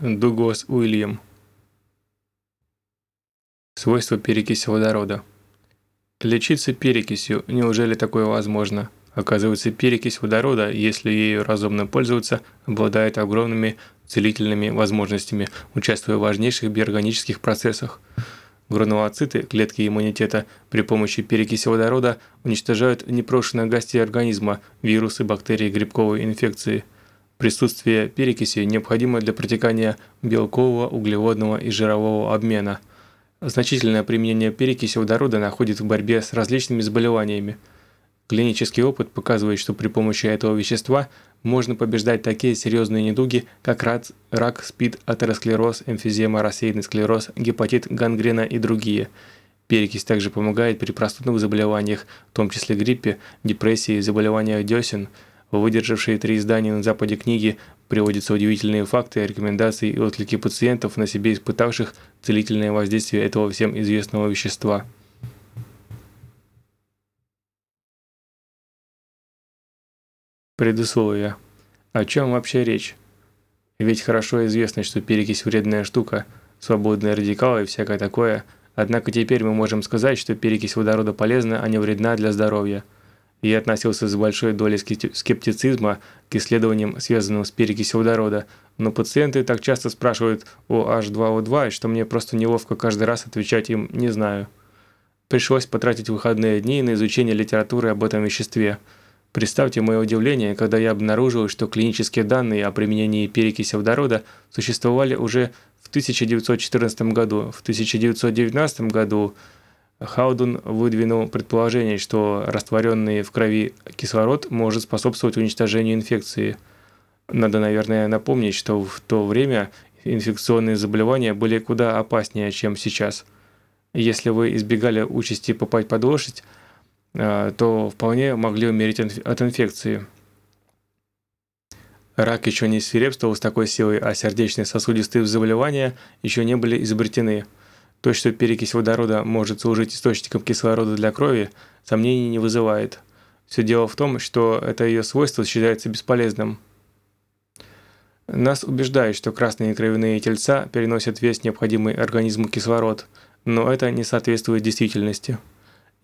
Дуглас Уильям. Свойства перекиси водорода. Лечиться перекисью, неужели такое возможно? Оказывается, перекись водорода, если ею разумно пользоваться, обладает огромными целительными возможностями, участвуя в важнейших биорганических процессах. Гранулоциты, клетки иммунитета, при помощи перекиси водорода уничтожают непрошенных гостей организма, вирусы, бактерии, грибковые инфекции. Присутствие перекиси необходимо для протекания белкового, углеводного и жирового обмена. Значительное применение перекиси водорода находит в борьбе с различными заболеваниями – Клинический опыт показывает, что при помощи этого вещества можно побеждать такие серьезные недуги, как рак, рак СПИД, атеросклероз, эмфизема, рассеянный склероз, гепатит, гангрена и другие. Перекись также помогает при простудных заболеваниях, в том числе гриппе, депрессии, заболеваниях десен. Выдержавшие три издания на Западе книги приводятся удивительные факты, рекомендации и отклики пациентов, на себе испытавших целительное воздействие этого всем известного вещества. Предусловие. О чем вообще речь? Ведь хорошо известно, что перекись вредная штука, свободные радикалы и всякое такое, однако теперь мы можем сказать, что перекись водорода полезна, а не вредна для здоровья. Я относился с большой долей скептицизма к исследованиям, связанным с перекисью водорода, но пациенты так часто спрашивают о H2O2, что мне просто неловко каждый раз отвечать им «не знаю». Пришлось потратить выходные дни на изучение литературы об этом веществе – Представьте мое удивление, когда я обнаружил, что клинические данные о применении перекиси водорода существовали уже в 1914 году. В 1919 году Хаудун выдвинул предположение, что растворенный в крови кислород может способствовать уничтожению инфекции. Надо, наверное, напомнить, что в то время инфекционные заболевания были куда опаснее, чем сейчас. Если вы избегали участи попасть под лошадь, Э, то вполне могли умереть от инфекции. Рак еще не свирепствовал с такой силой, а сердечные сосудистые заболевания еще не были изобретены. То, что перекись водорода может служить источником кислорода для крови, сомнений не вызывает. Все дело в том, что это ее свойство считается бесполезным. Нас убеждают, что красные кровяные тельца переносят весь необходимый организму кислород, но это не соответствует действительности.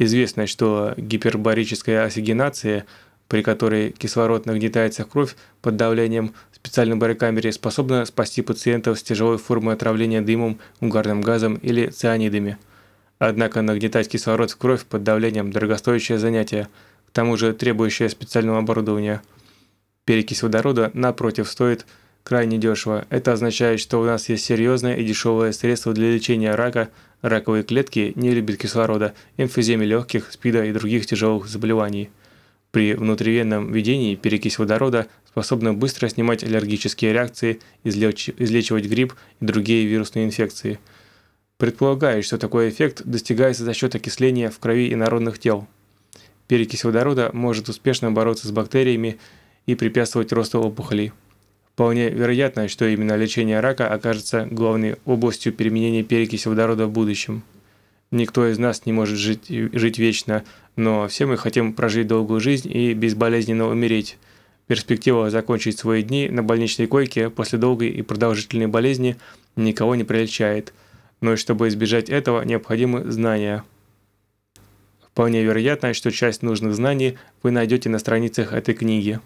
Известно, что гипербарическая оксигенация, при которой кислород нагнетается в кровь под давлением в специальной барокамере, способна спасти пациентов с тяжелой формой отравления дымом, угарным газом или цианидами. Однако нагнетать кислород в кровь под давлением – дорогостоящее занятие, к тому же требующее специального оборудования. Перекись водорода, напротив, стоит – крайне дешево. Это означает, что у нас есть серьезное и дешевое средство для лечения рака. Раковые клетки не любят кислорода, эмфиземы легких, СПИДа и других тяжелых заболеваний. При внутривенном введении перекись водорода способна быстро снимать аллергические реакции, излеч излечивать грипп и другие вирусные инфекции. Предполагаю, что такой эффект достигается за счет окисления в крови инородных тел. Перекись водорода может успешно бороться с бактериями и препятствовать росту опухолей. Вполне вероятно, что именно лечение рака окажется главной областью применения перекиси водорода в будущем. Никто из нас не может жить, жить вечно, но все мы хотим прожить долгую жизнь и безболезненно умереть. Перспектива закончить свои дни на больничной койке после долгой и продолжительной болезни никого не прельщает. Но чтобы избежать этого, необходимы знания. Вполне вероятно, что часть нужных знаний вы найдете на страницах этой книги.